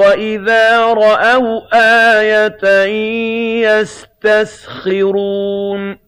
وَإِذَا رَأَوْا آيَةً يَسْتَسْخِرُونَ